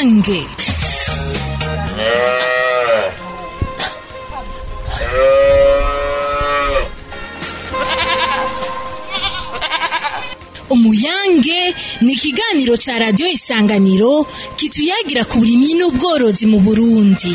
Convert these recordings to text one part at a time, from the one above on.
Isange umuyange ni ikiganiro cya radiyo isanganiro kituyagira ku burimyi n'ubworozi mu burundi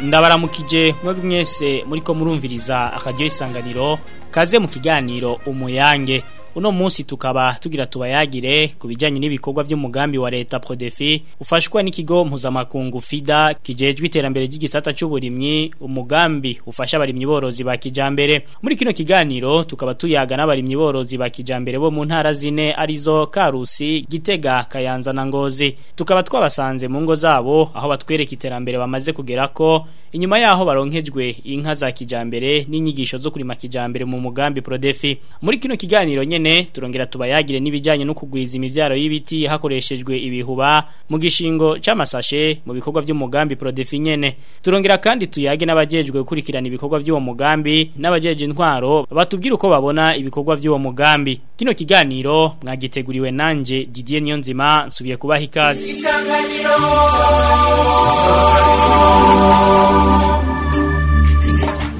ndabaramukije mwebwe mwese muri ko murumviriza akaryo isanganiro kaze mu kiganiro umuyange uno munsi tukaba tugira tubayagire ku n'ibikorwa by'umugambi wa leta prodefi ufashwa n'ikigo mpuzamakungu fida kijejwe iterambere ry'igisata cy'uburimyi umugambi ufasha abarimyi borozi ba kijambere muri kino kiganiro tukaba tuyaga n'abarimyi borozi ba kijambere bo mu ntara zine arizo karusi gitega kayanza na ngozi tukaba twabasanze mu ngo zabo aho batwereka iterambere bamaze kugera ko inyuma yaho baronkejwe inka za kijambere n'inyigisho zo kurima kijambere mu mugambi Prodefi muri kino kiganiro nyene turongera tubayagire n’ibijyanye no kugwiza imivyaro y'ibiti hakoreshejwe ibihuba mu gishingo c'amasashe mu bikorwa by'umugambi Prodefi nyene turongera kandi tuyage n'abajejwe gukurikirana ibikorwa by'uwo mugambi n'abajeje intwaro batubwira uko babona ibikorwa by'uwo mugambi kino kiganiro mwagiteguriwe nanje Didier Niyonzima nsubiye kubaha ikaze isanganiro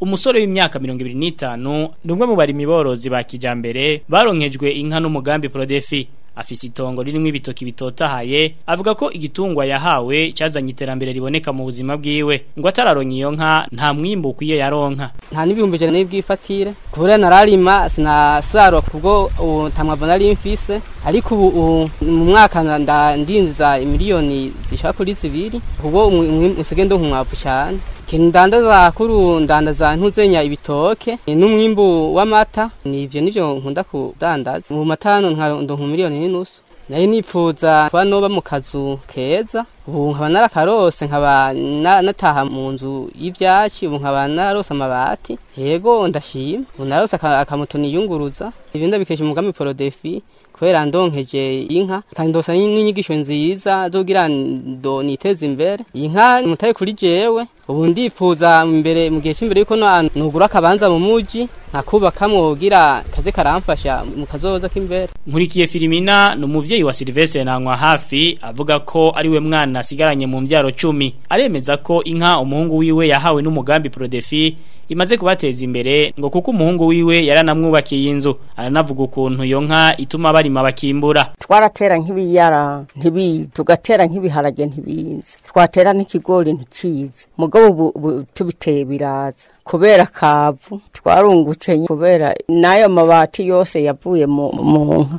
umusore w'imyaka mirongo ibiri n'itanu ni umwe mu bari imiborozi ba kijambere baronkejwe inka n'umugambi porodefi afise itongo ririmo ibitoki bitotahaye avuga ko igitungwa yahawe cyazanye iterambere riboneka mu buzima bwiwe ngo atararonka iyo nka nta mwimbo ukwiye yaronka nta n'ibihumbi ijana n'ibwifatire kubera nararima sinasarura kubwo ntamwava mfise ariko mu mwaka ndindiza miliyoni zishaka kuri zibiri kubwo usigendo nkumwavu cyane ndandaza kuru ndandaza ntuzenya ibitoke n'umwimbu w'amata ni ibyo nibyo nkunda kudandaza mu matano nka miliyoni n'inusu nari nipfuza kuba noba mu kazu keza ubu nkaba narakarose nkaba nataha mu nzu y'ibyatsi ubu nkaba narose amabati yego ndashima ubu narose akamoto niyunguruza ibindi bikesha umugambi porodefi kubera ndonkeje inka kandi ndosa n'inyigisho nziza zogira ndo niteze imbere inka mutaye kuri jewe ubu ndipfuza imbere mu gihe cy'imbere yuko nugura akabanza mu muji ntakubakamwo kugira kaze karamfasha mu kazoza k'imbere nkurikiye Filimina ni umubyeyi wa Sylvestre nanywa hafi avuga ko ari we mwana asigaranye mu mbyaro 10 aremeza ko inka umuhungu wiwe yahawe n'umugambi Prodefi imaze kubateza imbere ngo kuko umuhungu wiwe yaranamwubakiye inzu aranavuga ukuntu iyo nka ituma barima bakimbura twaratera nk'ibiyara ntibiyi tugatera nk'ibiharage ntibiyinze twatera n'ikigori ntikiyize mugabo tubiteye biraza kubera kavu twarungutse kubera n'ayo mabati yose yavuye mu nka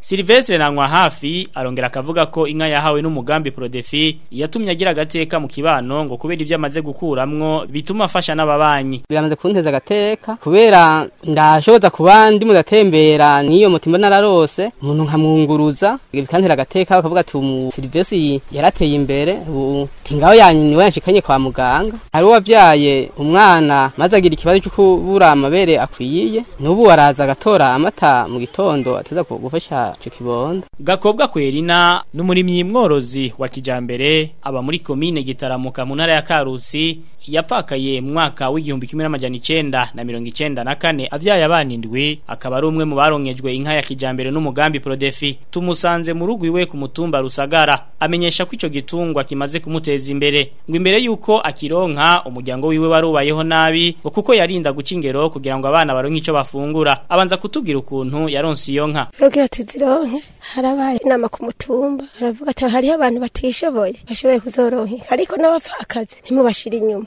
Silvestre Nangwa hafi arongera akavuga ko inka yahawe n'umugambi Prodefi yatumye agira agateka mu kibano ngo kubera ibyo amaze gukuramwo bituma afasha n'ababanyi. Biramaze kunteza agateka kubera ndashoboza kubandi mudatembera niyo mutima nararose umuntu nkamwunguruza bikantera agateka akavuga ati umu Silvestre yarateye imbere ubu tingaho yanyu niwe yanshikanye kwa muganga. Hari wavyaye umwana maze agira ikibazo cyo kubura amabere akwiye n'ubu araza agatora amata mu gitondo ateza gufasha ico kibondo gakobwa kwerina n'umurimyi mworozi wa kijambere aba muri komine gitaramuka mu ntara ya Karusi yapfakaye mu mwaka w'igihumbi kimwe n'amajyana icyenda na mirongo icyenda na kane abyaye abana indwi akaba ari umwe mu barongejwe inka ya kijyambere n'umugambi Prodefi tumusanze mu rugo iwe ku mutumba rusagara amenyesha ko icyo gitungwa kimaze kumuteza imbere ngo imbere y'uko akironka umuryango wiwe warubayeho nabi ngo kuko yarinda guca ingero kugira ngo abana baronke icyo bafungura abanza kutubwira ukuntu yaronse iyo nka harabaye inama ku mutumba baravuga ati hariho abantu batishoboye bashoboye kuzoronka ariko n'abapfakazi ntimubashire inyuma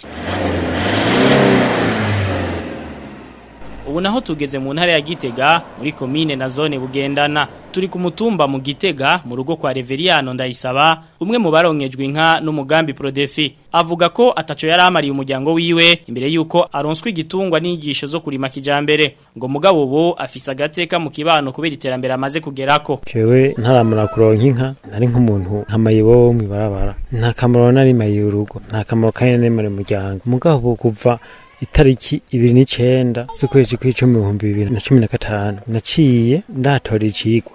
ubu tugeze mu ntara ya gitega muri komine na zone bugendana turi ku mu gitega mu rugo kwa Reveriano ndayisaba umwe mu barongejwe inka n'umugambi Prodefi avuga ko ataco yaramariye amariye umuryango wiwe imbere yuko aronswa igitungwa n’igisho zo kurima kijambere ngo mugabo ubu afise agateka mu kibano kubera iterambere amaze kugerako jewe ntaramara kuronka inka nari nk'umuntu nkamayibo mwibarabara nta kamaro nari mayiye urugo nta kamaro kanyene mu muryango mugabo kuva itariki ibiri n'icyenda z'ukwezi kw'icumi ibihumbi bibiri na cumi na gatanu naciye ndatora ikigwa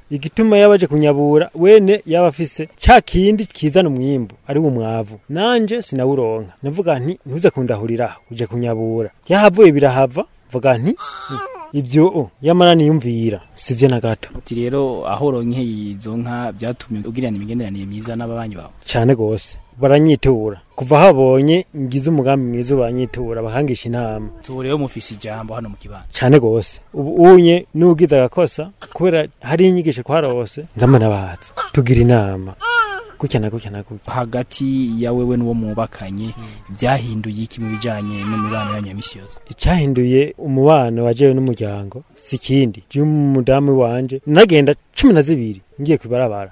igituma yabaje kunyabura wene yaba afise cya kindi kizana umwimbu ari umwavu nanje sinawuronka ndavuga nti ntuze kundahuriraho uje kunyabura yahavuye birahava mvuga nti hmm. ibyo oh, yamara niyumvira sivyo na gato uti rero aho uronke izo nka byatumye ugirana imigenderanire myiza n'ababanyi bawe cyane gose baranyitura kuva habonye ngize umugambi mwiza banyitura bahangisha inama tureho mufise ijambo hano mu kibanda cyane gose ubu unye nugize agakosa kubera hari inyigisho kwarose rose nzamana baza tugira inama gutya na gutya na gutya hagati ya wewe n'uwo mwubakanye hmm. byahinduye iki mu bijyanye n'imibano yanyu ya yose icyahinduye umubano wajewe n'umuryango si ikindi by'umudamu wanjye nagenda cumi na zibiri ngiye ku ibarabara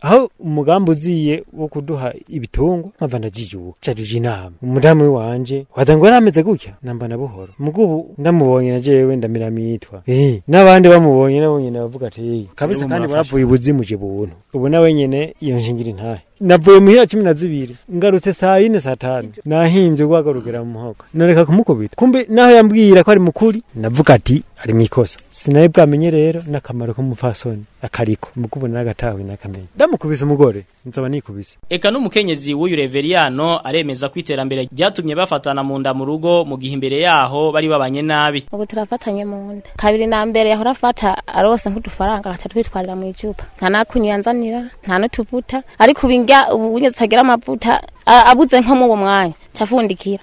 aho umugambi uziye wo kuduha ibitungwa nkava ndajijuka cajije inama umudamu wanje waza ngo yarameze gutya namba nabuhoro mugubu ndamubonye na jewe ndamiramitwa eh, nabandi bamubonye nabo nyene bavuga ati eh, kabisa kandi baravuye ubuzimu je buntu ubu iyo nshingire ntahe navuye muhira cumi na zibiri ngarutse saa yine saa tanu nahinze guhagarukira mu muhogo nareka kumukubita kumbe naho yambwira ko ari mukuri navuga ati ari mu ikosa sinaye bwamenye rero n'akamaro k'umupfasoni akariko mukubona n'agatawe n'akamenya ndamukubise umugore nzaba nikubise eka n'umukenyezi w'uyu reveriyano aremeza ko iterambere ryatumye bafatana mu nda mu rugo mu gihe imbere yaho bari babanye nabi ubu turafatanye mu nda kabiri na mbere yahora afata arose nk'udufaranga akatwitwarira mu icupa nta nakunyu yanzanira nta n'utuvuta ariko ubu burya ubunyezi zitagira amavuta abuze nko mu mwanya cyafundikira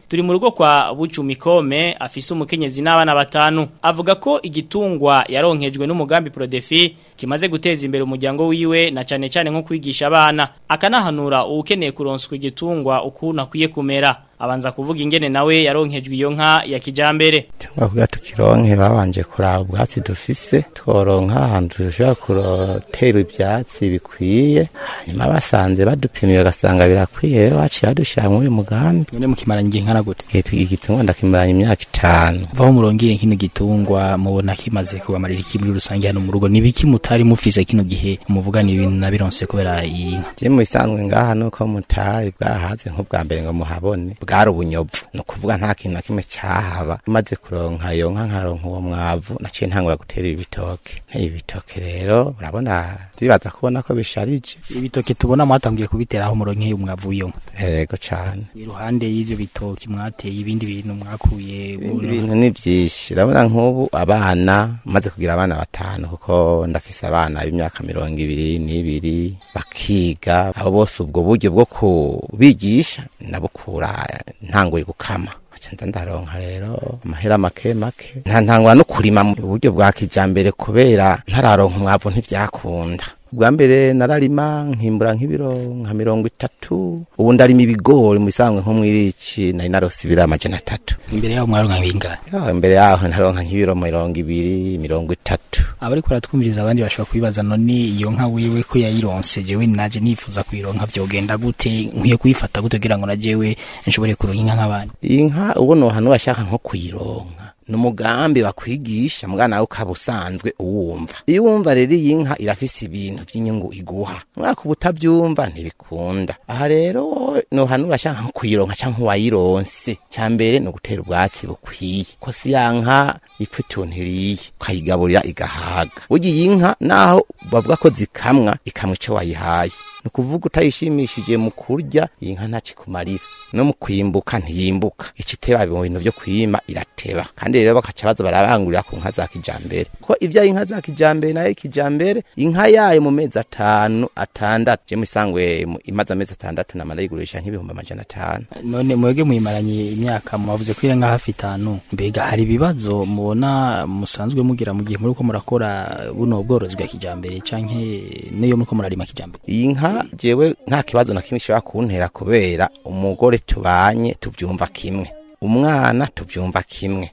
turi mu rugo kwa bucumikome afise umukenyezi n'abana batanu avuga ko igitungwa yaronkejwe n'umugambi prodefi kimaze guteza imbere umuryango wiwe na cyane cyane nko kwigisha abana akanahanura ukeneye kuronswa igitungwa ukuntu akwiye kumera abanza kuvuga ingene nawe yaronkejwe iyo nka ya kijambere cyangwa kugira tukironke babanje kuraba ubwatsi dufise tworonka ahantu dushobora kurotera ibyatsi bikwiye hanyuma basanze badupimiye bagasanga birakwiye rero baciye badushira muri uyu mugambi none mukimaranye igihe nkana gute eh, igitungwa ndakimaranye imyaka itanu vaho murongeye nk'ino gitungwa mubona kimaze kubamarira iki muri rusange hano mu rugo ni ibiki mutari mufise kino gihe muvugana ibintu nabironse kubera iyi nka je mu isanzwe ngaha nuko mutari bwahaze nk'ubwa mbere ngo muhabone bwari ubunyovu ni kuvuga nta kintu na kimwe cyahaba maze kuronka iyo nka nkaronka uwo mwavu naciye ntangura gutera ibitoke ibitoke rero urabona ndibaza kubona ko bisharije ibitoke tubona mwatangiye kubiteraho umuronke y'umwavu w'iyo nka yego cane iruhande y'ivyo bitoke mwateye ibindi bintu mwakuye ibintu ni vyinshi urabona nk'ubu abana maze kugira abana batanu kuko ndafise abana b'imyaka mirongo ibiri n'ibiri bakiga abo bose ubwo buryo bwo kubigisha nabukura ntanguye gukama ncanda ndaronka rero amahera make make ntantangwa no kurima mu buryo bwa kijyambere kubera ntararonka umwavu ntibyakunda bwa mbere nararima nkimbura nk'ibiro nka mirongo itatu ubu ndarima ibigori mu bisanzwe nko muri iki nari narose ibiro amajana atatu imbere yaho mwaronka bingana imbere yaho naronka nk'ibiro mirongo ibiri mirongo itatu abari kuratwumviriza abandi bashobora kwibaza none iyo nka wiwe ko yayironse jewe naje nifuza kuyironka byogenda gute nkwiye kuyifata gute kugira ngo na jewe nshobore kuronka inka nk'abandi inka ubona hano bashaka nko kuyironka n'umugambi bakwigisha mwana wawe ukaba usanzwe uwumva iyo uwumva rero iyi nka irafise ibintu by'inyungu iguha mwaka uba utabyumva ntibikunda aha rero nuhanura ntuhanura cyangwa kuyironka cyangwa uwayironse cya mbere ni ugutera ubwatsi bukwiye ko si ya nka ipfa utuntu iriye ukayigaburira igahaga burya iyi nka naho bavuga ko zikamwa ikamwa icyo wayihaye ni ukuvuga utayishimishije mu kurya iyi nka ntacikumariye no mu kuyimbuka ntiyimbuka ikiteba mu bintu byo kuyima irateba kandi rero bakaca baza barabangurira ku nka za kijambere ko ibyaye inka za kijambere nayo kijambere inka yayo mu mezi atanu atandatu je musangwe imaze amezi atandatu na marayigurisha nk'ibihumbi amajana atanu none mwebwe muyimaranye imyaka mwavuze ko irenga hafi itanu mbega hari ibibazo mubona musanzwe mugira mu gihe muriko murakora buno bworozi bwa kijambere canke niyo muriko murarima kijambere iyi nka jewe nta kibazo na kimwe ishobora kuntera kubera umugore tubanye tubyumva kimwe umwana tubyumva kimwe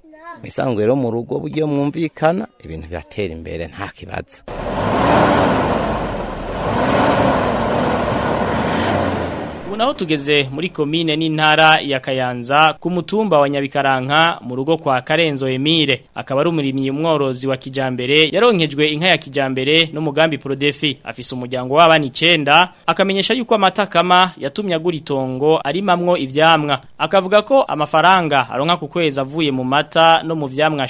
mu rero mu rugo buryo mwumvikana ibintu biratera imbere nta kibazo naho tugeze muri komine n'intara ya Kayanza ku mutumba wa Nyabikaranka mu rugo kwa Karenzo Emile akaba ari umurimyi umworozi wa kijambere yaronkejwe inka ya kijambere n'umugambi Prodefi afise umuryango w'abana 9 akamenyesha yuko amatakama yatumye agura itongo arimamwo ivyamwa akavuga ko amafaranga aronka ku kwezi avuye mu mata no mu vyamwa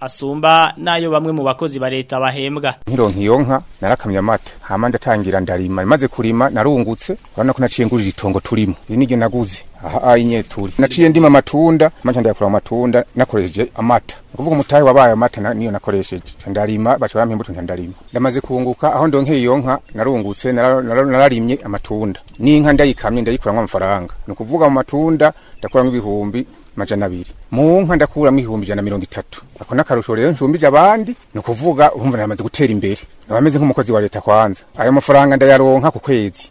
asumba nayo bamwe mu bakozi ba leta bahembwa nkironka iyo nka narakamye amata hama ndatangira ndarima maze kurima narungutse urabona ko naciye ngurira itongo turimo iri nige naguze aha inyeturi naciye ndima amatunda amaca ndayakura mu matunda nakoresheje amata kuvuga umutahe wabaye amata niyo nakoresheje ndarima bacha barampa imbuto ndarima ndamaze kunguka aho ndonkeye iyo nka narungutse nararimye amatunda n'inka ndayikamye ndayikuramwo amafaranga ni ukuvuga mu matunda ndakuramo ibihumbi majana abiri mu nka ndakuramo ibihumbi ijana mirongo itatu ako n'akarusho rero nshumbije abandi ni ukuvuga urumva namaze gutera imbere nabameze nk'umukozi wa leta kwanza ayo mafaranga ndayaronka ku kwezi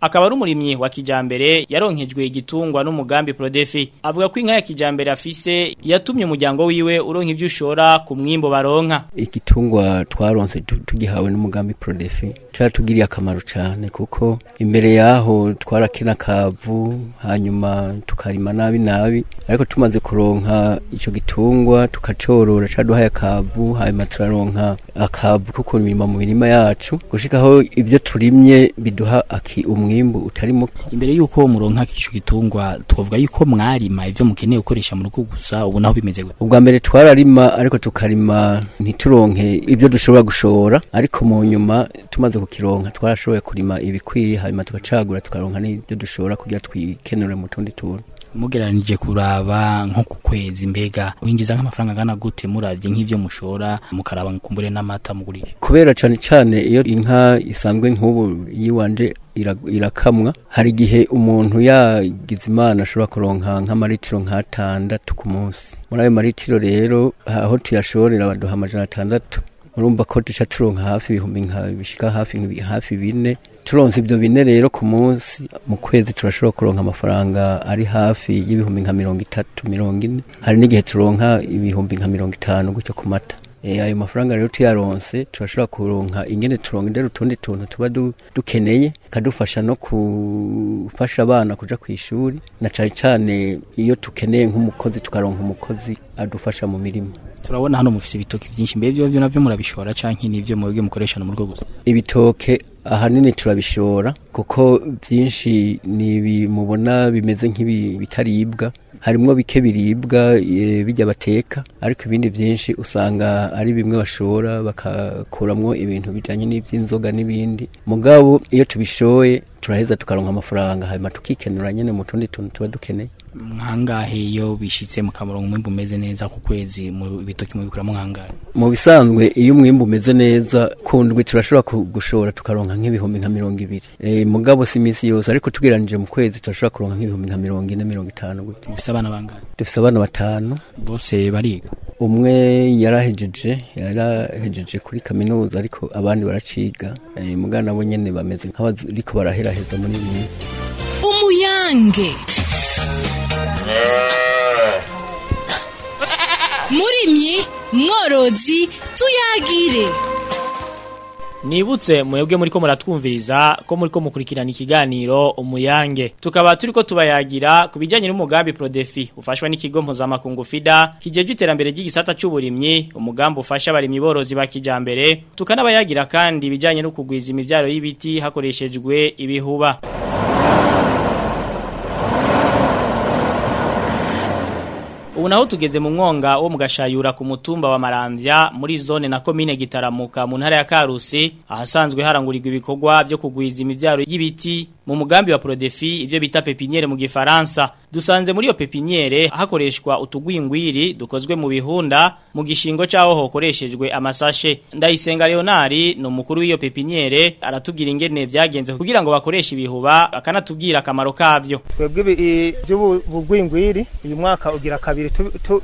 akaba ari umurimyi wa kijambere yaronkejwe igitungwa n'umugambi prodefi avuga ko inka ya kijambere afise yatumye umuryango wiwe uronka ivyo ushora ku mwimbo baronka igitungwa twaronse tugihawe n'umugambi prodefi caratugiriye akamaro cyane cyane kuko imbere yaho twarakina kavu hanyuma tukarima nabi nabi ariko tumaze kuronka ico gitungwa tukacorora caduhaye akavu hanyuma turaronka akavu ko kurima mu mirima yacu gushikaho ivyo turimye biduha aki umwimbu utari imbere yuko muronka ico gitungwa twavuga yuko mwarima ivyo mukeneye gukoresha mu rugo gusa ubu naho bimeze gute ubwa mbere twararima ariko tukarima ntituronke ibyo dushobora gushora ariko mu nyuma tumaze kukironka twarashoboye kurima hanyuma ibikwiye hanyuma tugacagura tukaronka n'ibyo dushobora kugira twikenure mu tundi tuntu mugeranije kuraba nko ku kwezi mbega winjiza nk'amafaranga angana gute murabye nk'ibyo mushora mukaraba kumbure n'amata mugurisha kubera cyane cyane iyo inka isanzwe nk'ubu yiwanje irakamwa hari igihe umuntu yagize imana ashobora kuronka nk'amaritiro nk'atandatu ku munsi muri ayo maritiro rero aho tuyashorera baduha amajana atandatu urumva ko duca turonka hafi ibihumbi nka bishika hafi hafi bine turonze ibyo bine rero ku munsi mu kwezi turashobora kuronka amafaranga ari hafi y'ibihumbi nka mirongo itatu mirongo ine hari n'igihe turonka ibihumbi nka mirongo itanu gutyo ku mata Eh, ayo mafaranga rero tuyaronse turashobora kuronka ingene turonka utundi tuntu tuba dukeneye kadufasha no gufasha abana kuja ku ishuri na cane cane iyo tukeneye nk'umukozi tukaronka umukozi adufasha mu mirimo turabona hano mufise ibitoki byinshi mbere byo navyo murabishora canke nivyo mubwe mukoresha mu rugo gusa ibitoke ahanini turabishora kuko byinshi nibi mubona bimeze nk'ibitaribwa harimo bike biribwa e, bijya bateka ariko ibindi byinshi usanga ari bimwe bashora bakakuramo ibintu bijyanye n'iby'inzoga n'ibindi mugabo iyo tubishoye turaheza tukaronka amafaranga hanyuma tukikenura nyine mu tundi tuntu tuba dukeneye mwangahe iyo bishyitse mu kamurongo umwimbu umeze neza ku kwezi mu bitoki mubikuramo nkangahe mu bisanzwe iyo umwimbu umeze neza kundwi turashobora gushora tukaronka nk'ibihumbi nka mirongo ibiri e, mugabo si iminsi yose ariko tugeranije mu kwezi turashobora kuronka nk'ibihumbi nka mirongo ine mirongo itanu gutya dufite abana bangahe dufite abana batanu bose bariga umwe yarahejeje yarahejeje kuri kaminuza ariko abandi baraciga eh, mugana bo nyene bameze nk'abariko baraheraheza muri iyi minsi umuyange ah. murimyi mworozi tuyagire nibutse mwebwe muri ko muratwumviriza ko muri ko mukurikirana ikiganiro umuyange tukaba turi tubayagira ku bijyanye n'umugambi prodefi ufashwa n'ikigo mpuzamakungu fida kigejeje iterambere ry'igisata cy'uburimyi umugambi ufasha abarimyi borozi ba kijyambere tukanabayagira kandi ibijyanye no kugwiza imibyaro y'ibiti hakoreshejwe ibihuba ubu naho tugeze mu mwonga wo mu gashayura ku mutumba wa marambya muri zone na komine gitaramuka mu ntara ya karusi ahasanzwe harangurirwa ibikorwa byo kugwiza imivyaro y'ibiti mu mugambi wa prodefi ivyo bita pepiniere mu gifaransa dusanze muri iyo pepiniyere hakoreshwa utugwingwiri dukozwe mu bihunda mu gishingo cyaho hokoreshejwe amasashe ndayisenga leonari ni umukuru w'iyo pepiniyere aratubwira ingene byagenze kugira ngo bakoreshe ibihuba akanatubwira akamaro kabyo twebwe iby'ubugwingwiri uyu mwaka ugira kabiri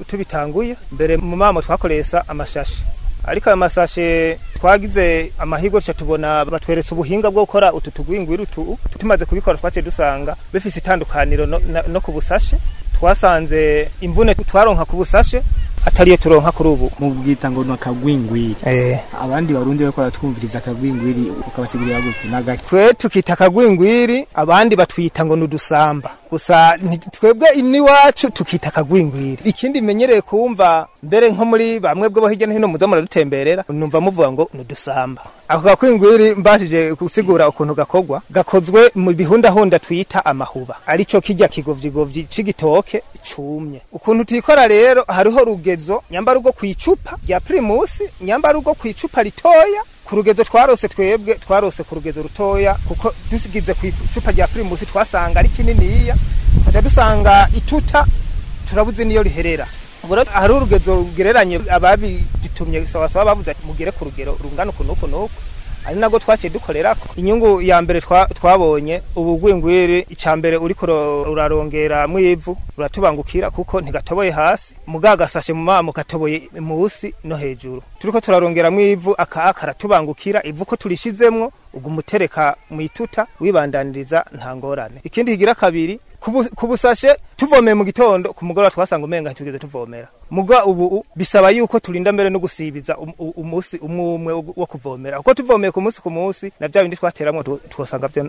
tubitanguye mbere mu mama twakoresha amashashi ariko aya masashe twagize amahirwe tujya tubona batweretse ubuhinga bwo gukora utu tugwingwiri utu tumaze kubikora twaciye dusanga bifite itandukaniro no ku busashe twasanze imvune twaronka ku busashe atariyo turonka kuri ubu mu bwita ngo ni akagwingwiri eh. abandi barundi bariko baratwumviriza akagwingwiri ukabasigurira gute nagake twe tukita akagwingwiri abandi batwita ngo ni udusamba gusa twebwe iniwacu tukita akagwingwiri ikindi menyereye kumva mbere nko muri bamwe bwo hirya no hino muza muradutemberera numva muvuga ngo nudusamba ako gakwingwiri mbashije gusigura ukuntu gakogwa gakozwe mu bihundahunda twita amahuba arico kijya kigovyigovyi c'igitoke cumye ukuntu tuyikora rero hariho rugezo nyambara urwo kw'icupa rya primusi nyambara urwo kw'icupa ritoya ku rugezo twarose twebwe twarose ku rugezo rutoya kuko dusigize ku icupa rya pirimusi twasanga ari kininiya tukaca dusanga ituta turabuze niyo riherera hari urugezo rugereranye ababidutumye sawa sawa bavuze mugere ku rugero rungana uku n'uku n'uku ari nabwo twaciye dukorera ko inyungu ya mbere twabonye ubu gwingwiri icya mbere uriko urarongera mu ivu uratubangukira kuko ntigatoboye hasi mugagasashe mu mamu katoboye musi no hejuru turiko turarongera mu ivu akaaka ratubangukira ivu ko turishizemwo ugumutereka mu ituta wibandaniriza nta ikindi higira kabiri kubusashe tuvomeye mu gitondo ku mugoroba twasanga umenga ntitugeze tuvomera muga ubu bisaba yuko turinda mbere no gusibiza um, umunsi umwe umwe wo kuvomera kuko tuvomeye ku munsi ku munsi na bya bindi twateramwo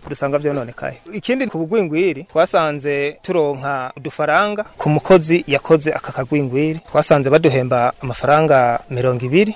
dusanga vyononekaye ikindi ku bugwingwiri twasanze turonka udufaranga ku mukozi yakoze aka kagwingwiri twasanze baduhemba amafaranga mirongo ibiri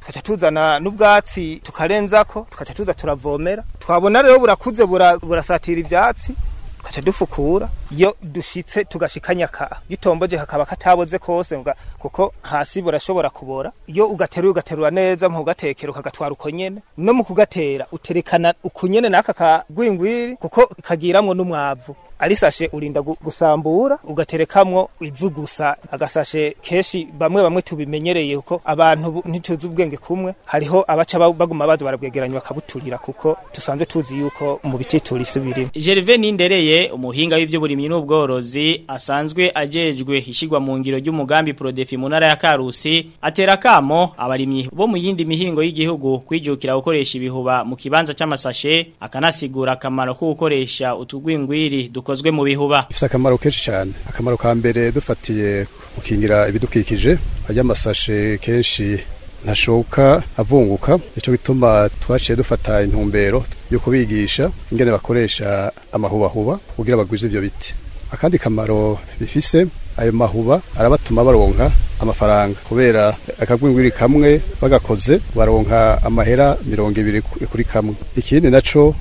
tukaca tuzana n'ubwatsi tukarenzako tukaca tuza turavomera twabona rero burakuze burasatira ivyatsi tugaca dufukura iyo dushitse tugashika nyaka gitomboje hakaba kataboze kose kuko hasi burashobora kubora iyo ugateruye ugaterura neza mu gatekero ukagatwara uko nyene no mu kugatera uterekana uko nyene naka kagwingwiri kuko kagiramwo n'umwavu arisashe urinda gusambura ugaterekamwo ivu gusa agasashe keshi bamwe bamwe tubimenyereye kuko abantu ntituzi ubwenge kumwe hariho abaca baguma baza barabwegeranya bakabuturira kuko tusanzwe tuzi yuko mu bitituri isi birimo gerve nindereye Olivier umuhinga w'iby'uburimyi n'ubworozi asanzwe ajejwe ishigwa mu ngiro ry'umugambi Prodefi mu ntara ya Karusi atera kamo abarimyi bo mu yindi mihingo y'igihugu kwijukira gukoresha ibihuba mu kibanza cy'amasashe akanasigura akamaro ko gukoresha utugwingwiri dukozwe mu bihuba ifite akamaro kenshi cyane akamaro ka mbere dufatiye gukingira ibidukikije ajya amasashe kenshi ntashoboka avunguka nicyo bituma twaciye dufata intumbero yo kubigisha ingene bakoresha amahubahuba kugira bagwize ibyo biti akandi kamaro bifise ayo mahuba arabatuma baronka amafaranga kubera akagwingwiri kamwe bagakoze baronka amahera mirongo ibiri kuri kamwe ikindi naco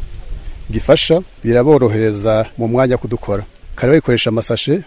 gifasha biraborohereza mu mwanya kudukora kare bayikoresha amasashe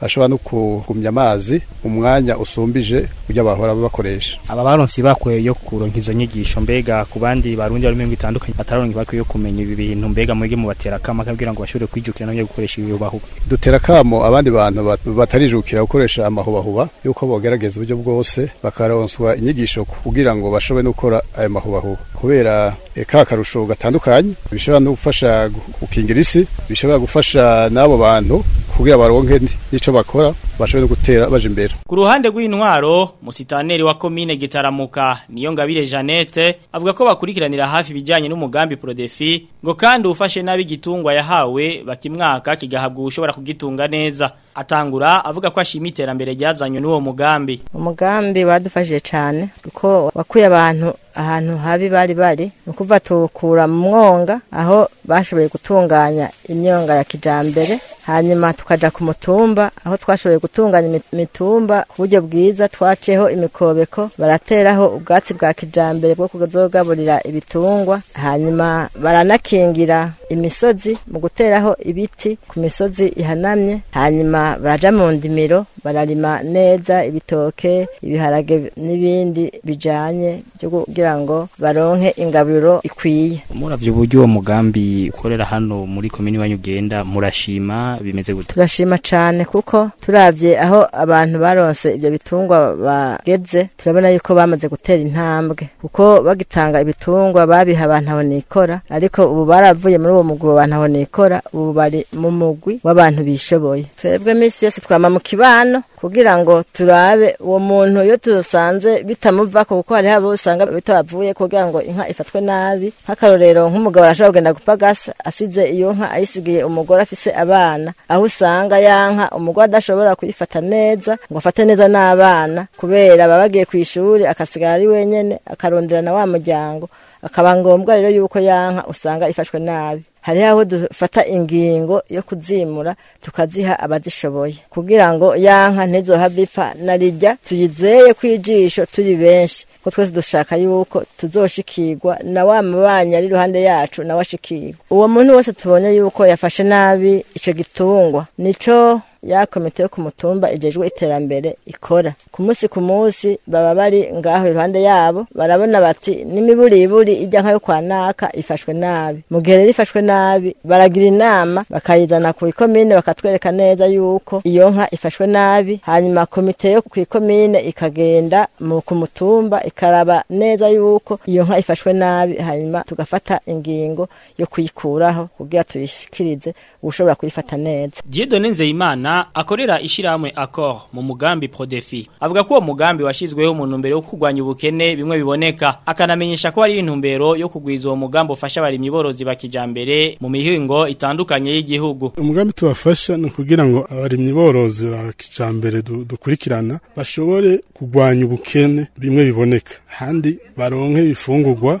ashobora no kugumya amazi umwanya usumbije ujya bahora bakoresha aba baronsi bakwiye yo kuronka izo nyigisho mbega ku bandi barundi bari mirongo itandukanye bataronka bakwiye yo kumenya ibi bintu mbega mwige mu batera kama kabwira ngo bashobore kwijukira no gukoresha ibi bahuba dutera kamo abandi bantu batarijukira gukoresha amahuba yuko bagerageza uburyo bwose bakaronswa inyigisho kugira ngo bashobore no gukora ayo mahuba kubera eh, ka karusho gatandukanye bishobora no gufasha gukingira isi bishobora gufasha n'abo bantu kugira baronke nico bakora bashobora gutera baje imbere ku ruhande rw'intwaro musitaneri wa commune Gitaramuka niyo ngabire Janete avuga ko bakurikiranira hafi bijanye n'umugambi Prodefi ngo kandi ufashe nabi gitungwa yahawe bakimwaka kigahabwa ushobora kugitunga neza atangura avuga ko ashima iterambere ryazanye n'uwo mugambi umugambi baradufashije cyane kuko wakuye abantu ahantu habi bari bari ni ukuvuga tukura mu mwonga aho bashoboye gutunganya imyonga ya kijambere hanyuma tukajya ku mutumba aho twashoboye gutunganya imitumba ku buryo bwiza twaceho imikobeko barateraho ubwatsi bwa kijambere bwo kuzogaburira ibitungwa hanyuma baranakingira imisozi mu guteraho ibiti ku misozi ihanamye hanyuma baja mu ndimiro bararima neza ibitoke ibiharage n'ibindi bijyanye byo kugira ngo baronke ingaburo ikwiye murabyo uburyo uwo mugambi ukorera hano muri komini iwanyu ugenda murashima bimeze gute turashima cyane kuko turabye aho abantu baronse ibyo bitungwa bageze turabona yuko bamaze gutera intambwe kuko bagitanga ibitungwa babiha abantu aho nikora ariko ubu baravuye muri uwo mugwi abantu aho nikora ubu bari mu mugwi w'abantu bishoboye twebwe iminsi yose twama mu kibano hano kugira ngo turabe uwo muntu iyo tusanze bitamuvako kuko hariho abo usanga bitabavuye kugira ngo inka ifatwe nabi nk'akarorero nk'umugabo arashobora kugenda gupagasa asize iyo nka ayisigiye umugore afise abana aho usanga ya nka umugore adashobora kuyifata neza ngo afate neza n'abana kubera baba bagiye ku ishuri akasigara ari wenyine na wa muryango akaba ngombwa rero yuko ya nka usanga ifashwe nabi Hari aho dufata ingingo yo kuzimura tukaziha abazishoboye kugira ngo yanka ntizohave ipfa narijya tuyizeye ku ijisho turi benshi ko twese dushaka yuko tuzoshikirwa na wa mabanyi ari iruhande yacu nawe ashikirwa uwo muntu wese tubonye yuko yafashe nabi icyo gitungwa nico ya komite yo ku mutumba ijejwe iterambere ikora ku munsi ku munsi baba bari ngaho iruhande yabo barabona bati n'imiburiburi ijya nkayo kwa naka ifashwe nabi mu gihe rero ifashwe nabi baragira inama bakayizana ku ikomine bakatwereka neza yuko iyo nka ifashwe nabi hanyuma komite yo ku ikomine ikagenda ku mutumba ikaraba neza yuko iyo nka ifashwe nabi hanyuma tugafata ingingo yo kuyikuraho kugira tuyishikirize ushobora kuyifata neza Dieu Nzeyimana akorera ishyirahamwe akor mu mugambi prodefi avuga ko uwo mugambi washyizweho mu ntumbero yo kugwanya ubukene bimwe biboneka akanamenyesha ko ari intumbero yo kugwiza uwo mugambi ufasha abarimyi borozi bakijambere mu mihingo itandukanye y'igihugu umugambi tubafasha ni ukugira ngo abarimyi borozi bakijambere dukurikirana bashobore kugwanya ubukene bimwe biboneka kandi baronke ibifungurwa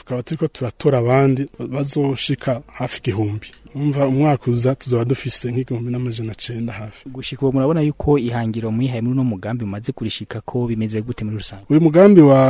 tukaba turi ko turatora abandi bazoshika hafi igihumbi umva umwaka uza tuzaba dufise nk'igihumbi n'amajana cyenda hafi gushika ubu murabona yuko ihangiro mwihaye muri uno mugambi umaze kurishika ko bimeze gute muri rusange uyu mugambi wa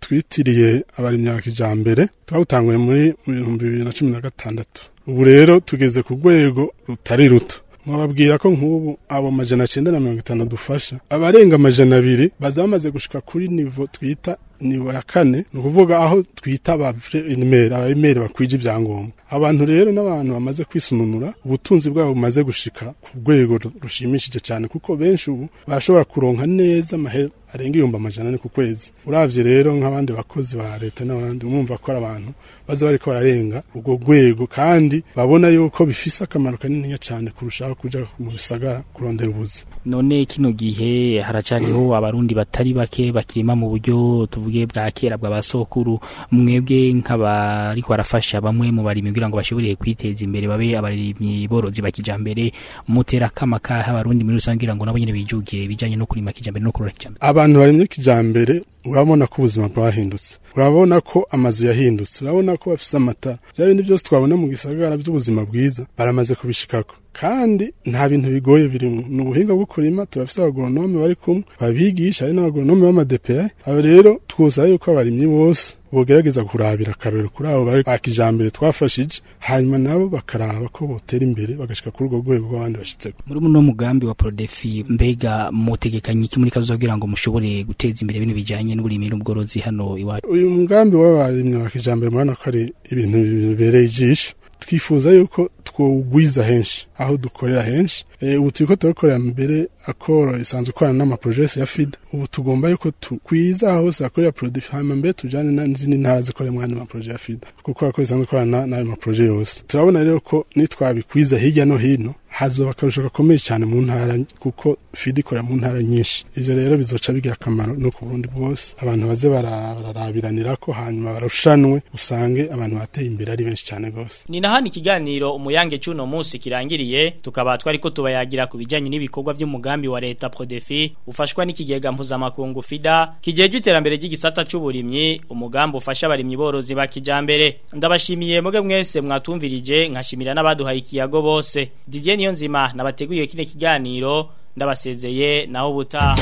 twitiriye abarimyi ba kijambere twawutanguye muri mu bihumbi bibiri na cumi na gatandatu ubu rero tugeze ku rwego rutari ruto mwababwira ko nk'ubu abo majana cyenda na mirongo itanu dufasha abarenga amajana abiri baza bamaze gushika kuri nivo twita ni ya kane ni ukuvuga aho twita ba imeri aba imeri bakwije ibyangombwa abantu rero n'abantu bamaze kwisununura ubutunzi bwabo bumaze gushika ku rwego rushimishije cyane kuko benshi ubu bashobora kuronka neza amahera arenga ibihumbi amajana ane ku kwezi urabye rero nk'abandi bakozi ba leta n'abandi mwumva ko ari abantu baza bariko bararenga urwo rwego kandi babona yuko bifise akamaro kaniniya cyane kurushaho kujya mu bisagara kurondera ubuzima none kino gihe haracariho abarundi batari bake bakirima mu buryo tuvuga twebwe bwa kera bw'abasokuru mwebwe nk'abariko barafasha bamwe mu barimyi kugira ngo bashobore kwiteza imbere babe abarimyi borozi bakijambere mutera kama kaha abarundi muri rusange kugira ngo nabo nyene bijugire bijanye no kurima kijambere no kurora kijambere abantu barimye kijambere urabona ko ubuzima bwahindutse urabona ko amazu yahindutse urabona ko bafite amata bya bindi byose twabona mu gisagara by'ubuzima bwiza baramaze kubishikako kandi nta bintu bigoye birimo ni ubuhinga bwo kurima turafite abagoronome bari kumwe babigisha ari n'abagoronome b'amadepeya aba rero twuzaye yuko abarimyi bose bogerageza kurabira akarorero kuri abo bari akijambere twafashije hanyuma nabo bakaraba ko botera imbere bagashika kuri urwo rwego rw'abandi bashitseko muri muno mugambi wa Prodefi mbega mutegekanye iki muri kazogira ngo mushobore guteza imbere ibintu bijyanye n'uburimyi n'ubworozi hano iwacu uyu mugambi w'abarimyi wa kijambere murana ko ari ibintu bibereye ijisho twifuza yuko twugwiza henshi aho dukorera henshi eh, ubu turi ko turakorera mbere akora isanzwe ikorana n'amaporojesi ya fida ubu tugomba yuko tukwiza aho hose hakorera porodifi hanyuma mbere tujyane n'izindi ntara zikorera muri ayo ya fida kuko akora isanzwe ikorana n'ayo maporoje yose turabona rero ko nitwabikwiza hirya no hino hazaba akarusho gakomeye cyane mu ntara kuko fidi ikorera mu ntara nyinshi ibyo rero bizoca bigira akamaro no ku bundi bwose abantu baze bararabiranira ko hanyuma barushanwe usange abantu bateye imbere ari benshi cyane rwose ni nahani ikiganiro umuyange cy'uno munsi kirangiriye tukaba twari ko tubayagira ku bijyanye n'ibikorwa by'umugambi wa leta prodefi ufashwa n'ikigega mpuzamakungu fida kigiye cy'iterambere ry'igisata cy'uburimyi umugambi ufasha abarimyi borozi ba kijyambere ndabashimiye muge mwese mwatumvirije nkashimira n'abaduhaye ikiyago bose didier niyo nzima nabateguriye kino kiganiro ndabasezeye naho ubutaha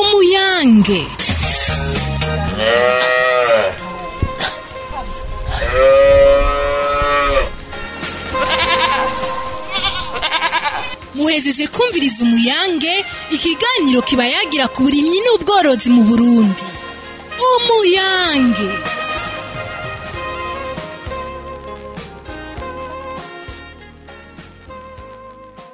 umuyange muhejeje kumviriza umuyange ikiganiro kibayagira ku burimyi n'ubworozi mu burundi umuyange